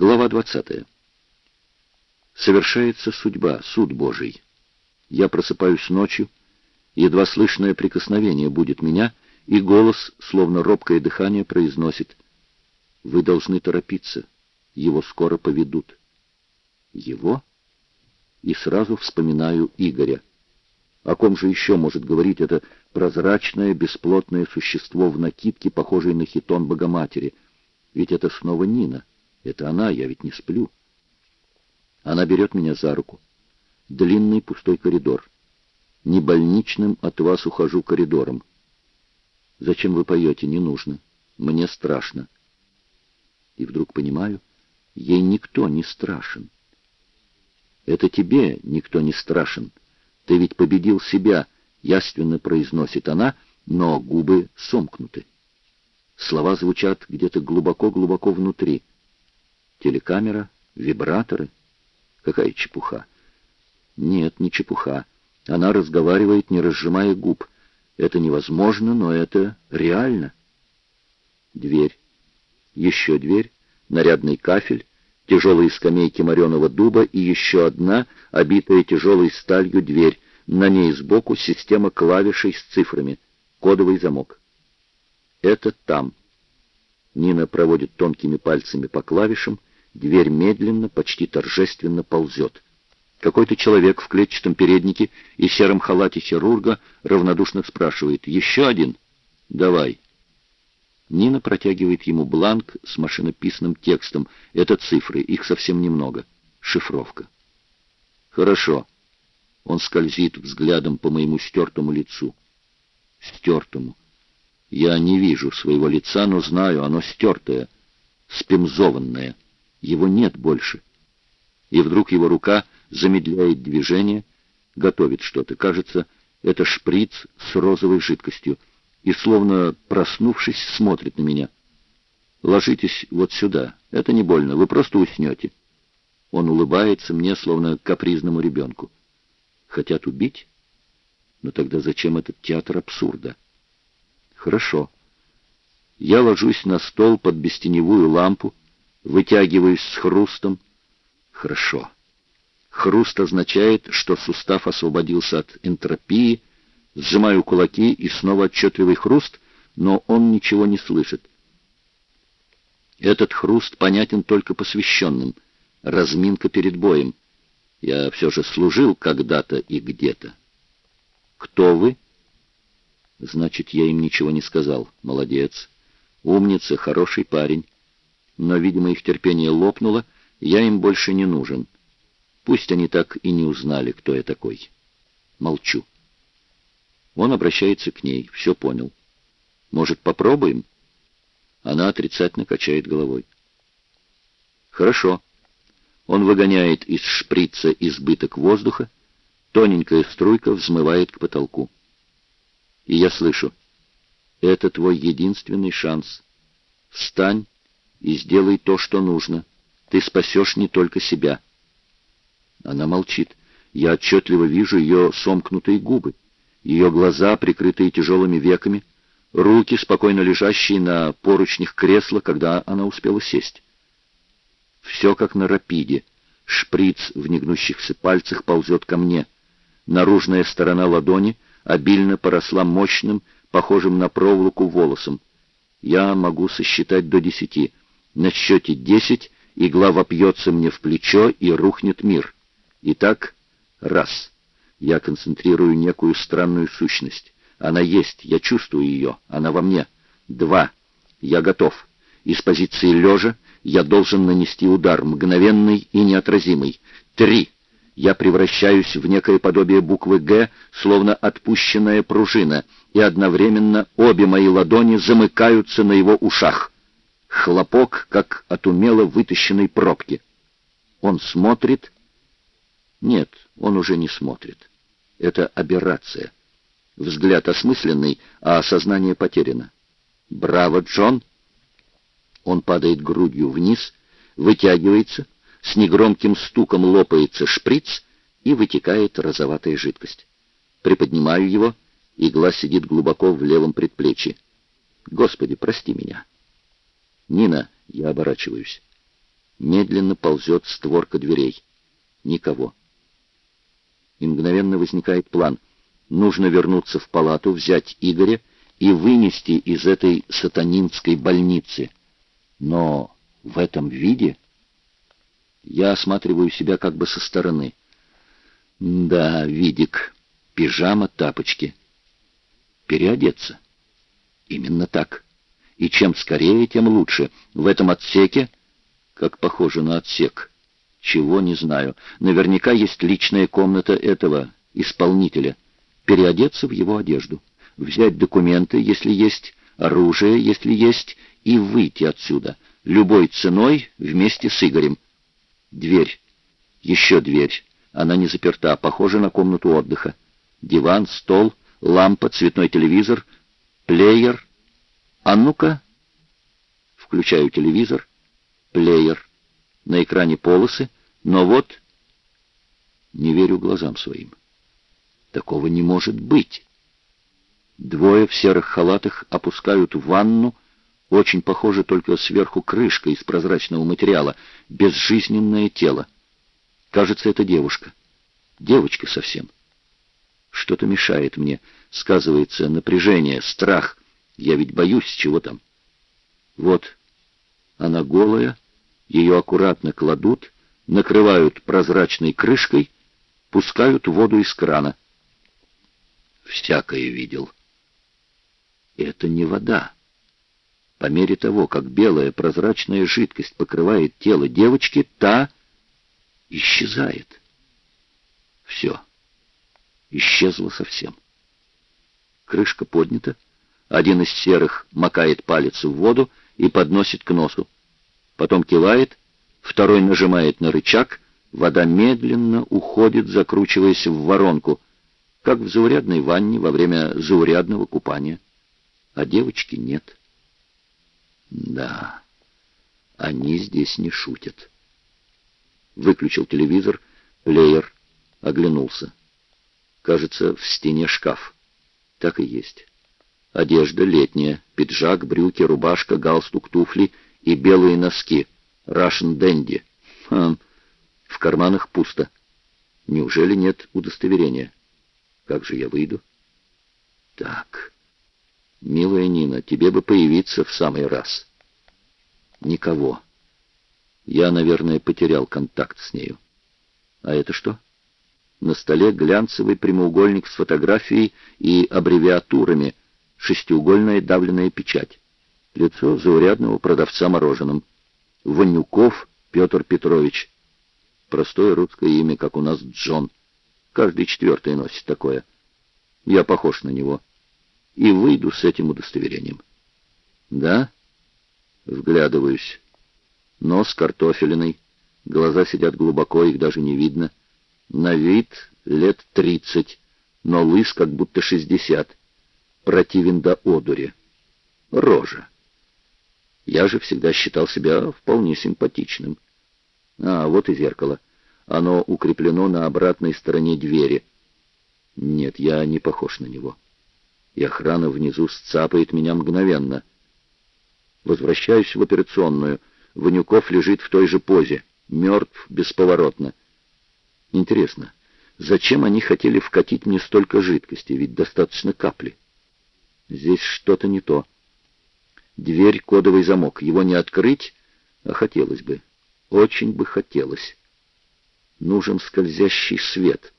Глава 20. Совершается судьба, суд Божий. Я просыпаюсь ночью, едва слышное прикосновение будет меня, и голос, словно робкое дыхание, произносит «Вы должны торопиться, его скоро поведут». Его? И сразу вспоминаю Игоря. О ком же еще может говорить это прозрачное, бесплотное существо в накидке, похожей на хитон Богоматери? Ведь это снова Нина. Это она, я ведь не сплю. Она берет меня за руку. Длинный пустой коридор. Не больничным от вас ухожу коридором. Зачем вы поете? Не нужно. Мне страшно. И вдруг понимаю, ей никто не страшен. Это тебе никто не страшен. Ты ведь победил себя, яственно произносит она, но губы сомкнуты. Слова звучат где-то глубоко-глубоко внутри. Телекамера, вибраторы. Какая чепуха. Нет, не чепуха. Она разговаривает, не разжимая губ. Это невозможно, но это реально. Дверь. Еще дверь. Нарядный кафель. Тяжелые скамейки мореного дуба и еще одна, обитая тяжелой сталью, дверь. На ней сбоку система клавишей с цифрами. Кодовый замок. Это там. Нина проводит тонкими пальцами по клавишам, Дверь медленно, почти торжественно ползет. Какой-то человек в клетчатом переднике и сером халате хирурга равнодушно спрашивает «Еще один?» «Давай». Нина протягивает ему бланк с машинописным текстом. Это цифры, их совсем немного. Шифровка. «Хорошо». Он скользит взглядом по моему стертому лицу. Стертому. Я не вижу своего лица, но знаю, оно стертое, спемзованное. Его нет больше. И вдруг его рука замедляет движение, готовит что-то. Кажется, это шприц с розовой жидкостью. И, словно проснувшись, смотрит на меня. «Ложитесь вот сюда. Это не больно. Вы просто уснете». Он улыбается мне, словно капризному ребенку. «Хотят убить? Но тогда зачем этот театр абсурда?» «Хорошо. Я ложусь на стол под бестеневую лампу, Вытягиваюсь с хрустом. Хорошо. Хруст означает, что сустав освободился от энтропии. Сжимаю кулаки, и снова отчетливый хруст, но он ничего не слышит. Этот хруст понятен только посвященным. Разминка перед боем. Я все же служил когда-то и где-то. Кто вы? Значит, я им ничего не сказал. Молодец. Умница, хороший парень но, видимо, их терпение лопнуло, я им больше не нужен. Пусть они так и не узнали, кто я такой. Молчу. Он обращается к ней, все понял. Может, попробуем? Она отрицательно качает головой. Хорошо. Он выгоняет из шприца избыток воздуха, тоненькая струйка взмывает к потолку. И я слышу, это твой единственный шанс. Встань и сделай то, что нужно. Ты спасешь не только себя». Она молчит. Я отчетливо вижу ее сомкнутые губы, ее глаза, прикрытые тяжелыми веками, руки, спокойно лежащие на поручнях кресла, когда она успела сесть. Все как на рапиде. Шприц в негнущихся пальцах ползет ко мне. Наружная сторона ладони обильно поросла мощным, похожим на проволоку волосом. Я могу сосчитать до десяти — на счете десять игла вопьется мне в плечо, и рухнет мир. Итак, раз. Я концентрирую некую странную сущность. Она есть, я чувствую ее, она во мне. Два. Я готов. Из позиции лежа я должен нанести удар, мгновенный и неотразимый. Три. Я превращаюсь в некое подобие буквы «Г», словно отпущенная пружина, и одновременно обе мои ладони замыкаются на его ушах. Хлопок, как от умело вытащенной пробки. Он смотрит. Нет, он уже не смотрит. Это аберрация. Взгляд осмысленный, а сознание потеряно. «Браво, Джон!» Он падает грудью вниз, вытягивается, с негромким стуком лопается шприц и вытекает розоватая жидкость. Приподнимаю его, игла сидит глубоко в левом предплечье. «Господи, прости меня!» «Нина!» — я оборачиваюсь. Медленно ползет створка дверей. Никого. И мгновенно возникает план. Нужно вернуться в палату, взять Игоря и вынести из этой сатанинской больницы. Но в этом виде я осматриваю себя как бы со стороны. Да, видик, пижама, тапочки. Переодеться. Именно так. И чем скорее, тем лучше. В этом отсеке, как похоже на отсек, чего не знаю. Наверняка есть личная комната этого исполнителя. Переодеться в его одежду. Взять документы, если есть, оружие, если есть, и выйти отсюда. Любой ценой вместе с Игорем. Дверь. Еще дверь. Она не заперта, похожа на комнату отдыха. Диван, стол, лампа, цветной телевизор, плеер. А ну-ка. Включаю телевизор. Плеер. На экране полосы, но вот... Не верю глазам своим. Такого не может быть. Двое в серых халатах опускают в ванну, очень похоже только сверху крышка из прозрачного материала, безжизненное тело. Кажется, это девушка. Девочка совсем. Что-то мешает мне. Сказывается напряжение, страх. Я ведь боюсь, чего там. Вот, она голая, ее аккуратно кладут, накрывают прозрачной крышкой, пускают воду из крана. Всякое видел. Это не вода. По мере того, как белая прозрачная жидкость покрывает тело девочки, та исчезает. Все. Исчезло совсем. Крышка поднята. Один из серых макает палец в воду и подносит к носу. Потом кивает, второй нажимает на рычаг, вода медленно уходит, закручиваясь в воронку, как в заурядной ванне во время заурядного купания. А девочки нет. Да, они здесь не шутят. Выключил телевизор, плеер, оглянулся. Кажется, в стене шкаф. Так и есть. Одежда летняя, пиджак, брюки, рубашка, галстук, туфли и белые носки. Russian Dandy. Хм, в карманах пусто. Неужели нет удостоверения? Как же я выйду? Так... «Милая Нина, тебе бы появиться в самый раз». «Никого. Я, наверное, потерял контакт с нею». «А это что?» На столе глянцевый прямоугольник с фотографией и аббревиатурами, шестиугольная давленная печать. Лицо заурядного продавца мороженым. Ванюков Петр Петрович. Простое русское имя, как у нас Джон. Каждый четвертый носит такое. Я похож на него и выйду с этим удостоверением. Да? Вглядываюсь. Нос картофелиный, глаза сидят глубоко, их даже не видно. На вид лет тридцать, но лыс как будто шестьдесят. Противен до одури. Рожа. Я же всегда считал себя вполне симпатичным. А, вот и зеркало. Оно укреплено на обратной стороне двери. Нет, я не похож на него и охрана внизу сцапает меня мгновенно. Возвращаюсь в операционную. Ванюков лежит в той же позе, мертв бесповоротно. Интересно, зачем они хотели вкатить мне столько жидкости, ведь достаточно капли? Здесь что-то не то. Дверь, кодовый замок. Его не открыть, а хотелось бы. Очень бы хотелось. Нужен скользящий свет —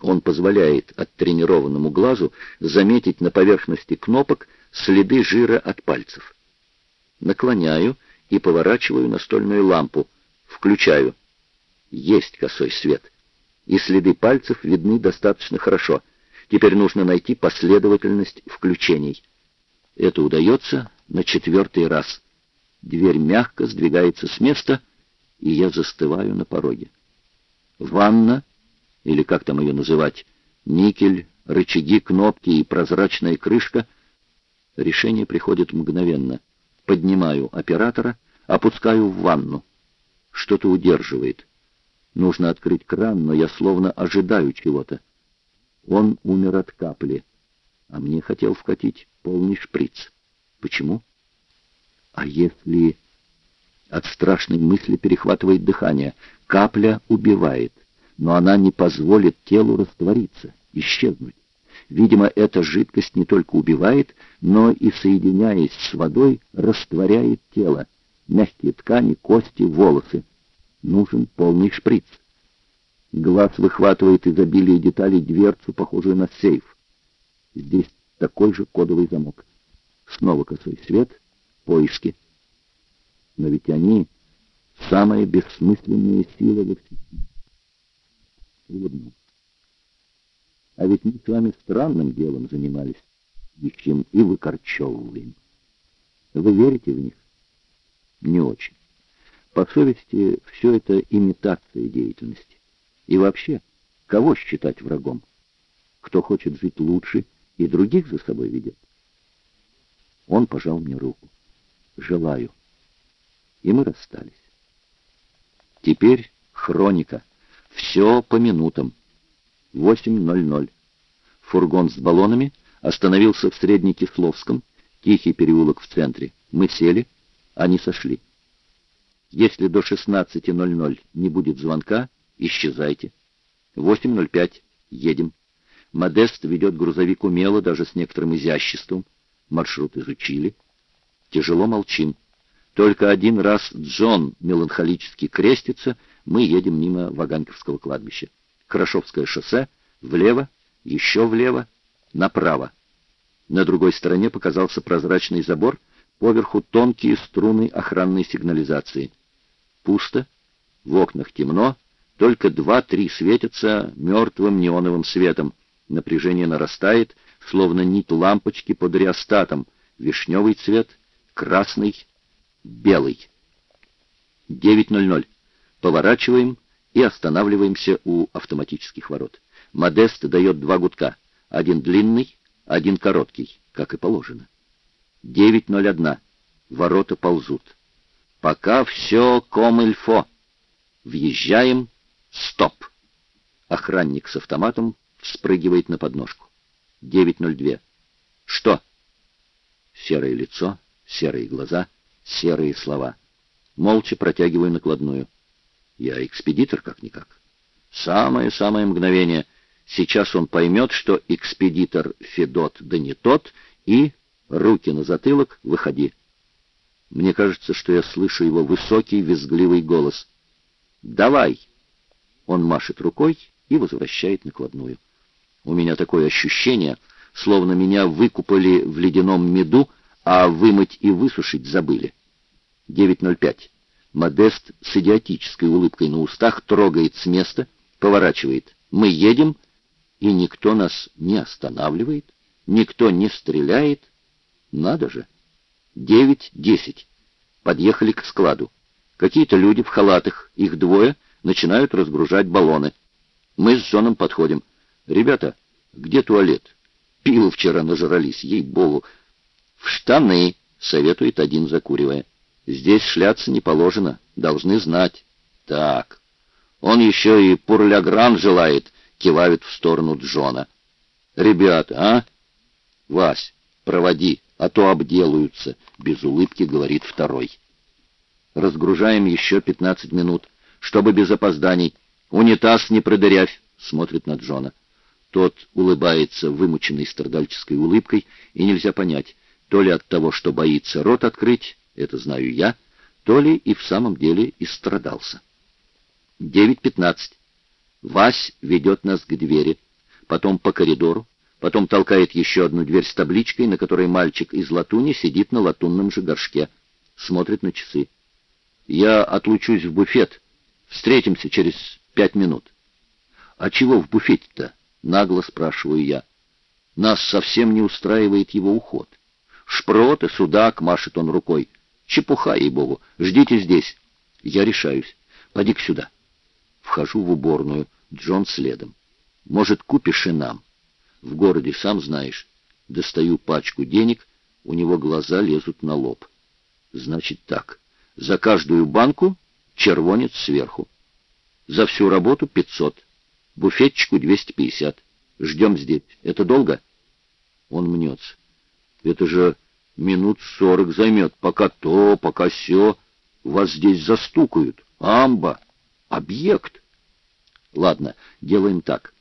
он позволяет оттренированному глазу заметить на поверхности кнопок следы жира от пальцев. Наклоняю и поворачиваю настольную лампу. Включаю. Есть косой свет. И следы пальцев видны достаточно хорошо. Теперь нужно найти последовательность включений. Это удается на четвертый раз. Дверь мягко сдвигается с места, и я застываю на пороге. Ванна или как там ее называть, никель, рычаги, кнопки и прозрачная крышка, решение приходит мгновенно. Поднимаю оператора, опускаю в ванну. Что-то удерживает. Нужно открыть кран, но я словно ожидаю чего-то. Он умер от капли, а мне хотел вкатить полный шприц. Почему? А если... От страшной мысли перехватывает дыхание. Капля убивает, но она не позволит телу раствориться, исчезнуть. Видимо, эта жидкость не только убивает, но и, соединяясь с водой, растворяет тело. Мягкие ткани, кости, волосы. Нужен полный шприц. Глаз выхватывает из обилия деталей дверцу, похожую на сейф. Здесь такой же кодовый замок. Снова косой свет, поиски. Но ведь они — самая бессмысленная сила во всем. Улыбнулся. А ведь мы с вами странным делом занимались. Ищем и выкорчевываем. Вы верите в них? Не очень. По совести, все это имитация деятельности. И вообще, кого считать врагом? Кто хочет жить лучше и других за собой ведет? Он пожал мне руку. Желаю. И мы расстались. Теперь хроника. Все по минутам. 8.00. Фургон с баллонами остановился в Среднекисловском, тихий переулок в центре. Мы сели, они сошли. Если до 16.00 не будет звонка, исчезайте. 8.05. Едем. Модест ведет грузовик умело, даже с некоторым изяществом. Маршрут изучили. Тяжело молчим. Только один раз Джон меланхолически крестится, мы едем мимо Ваганьковского кладбища. Хорошовское шоссе, влево, еще влево, направо. На другой стороне показался прозрачный забор, поверху тонкие струны охранной сигнализации. Пусто, в окнах темно, только два-три светятся мертвым неоновым светом. Напряжение нарастает, словно нить лампочки под реостатом. Вишневый цвет, красный, белый. 9.00. Поворачиваем и останавливаемся у автоматических ворот. Модест дает два гудка. Один длинный, один короткий, как и положено. 9.01. Ворота ползут. Пока все комильфо. Въезжаем. Стоп. Охранник с автоматом вспрыгивает на подножку. 9.02. Что? Серое лицо, серые глаза, серые слова. Молча протягиваю накладную. Я экспедитор, как-никак. Самое-самое мгновение — Сейчас он поймет, что экспедитор Федот да не тот, и, руки на затылок, выходи. Мне кажется, что я слышу его высокий, визгливый голос. «Давай!» Он машет рукой и возвращает накладную. У меня такое ощущение, словно меня выкупали в ледяном меду, а вымыть и высушить забыли. 9.05. Модест с идиотической улыбкой на устах трогает с места, поворачивает. Мы едем, и никто нас не останавливает, никто не стреляет. Надо же. Девять-десять. Подъехали к складу. Какие-то люди в халатах, их двое, начинают разгружать баллоны. Мы с Джоном подходим. «Ребята, где туалет? Пиво вчера нажрались, ей-богу». «В штаны», — советует один, закуривая. «Здесь шляться не положено, должны знать». «Так, он еще и пурлягран желает», кивают в сторону Джона. «Ребята, а? Вась, проводи, а то обделаются», — без улыбки говорит второй. «Разгружаем еще пятнадцать минут, чтобы без опозданий. Унитаз не продырявь», — смотрит на Джона. Тот улыбается вымученной страдальческой улыбкой, и нельзя понять, то ли от того, что боится рот открыть, это знаю я, то ли и в самом деле истрадался. Девять пятнадцать. Вась ведет нас к двери, потом по коридору, потом толкает еще одну дверь с табличкой, на которой мальчик из латуни сидит на латунном же горшке, смотрит на часы. «Я отлучусь в буфет. Встретимся через пять минут». «А чего в буфете-то?» — нагло спрашиваю я. «Нас совсем не устраивает его уход. Шпрот и судак», — машет он рукой. «Чепуха, ей-богу. Ждите здесь». Я решаюсь. «Поди-ка сюда». Вхожу в уборную, Джон следом. «Может, купишь и нам?» В городе, сам знаешь. Достаю пачку денег, у него глаза лезут на лоб. Значит так, за каждую банку червонец сверху. За всю работу 500. Буфетчику 250. Ждем здесь. Это долго? Он мнется. Это же минут сорок займет. Пока то, пока все. Вас здесь застукают. Амба. Объект. Ладно, делаем так.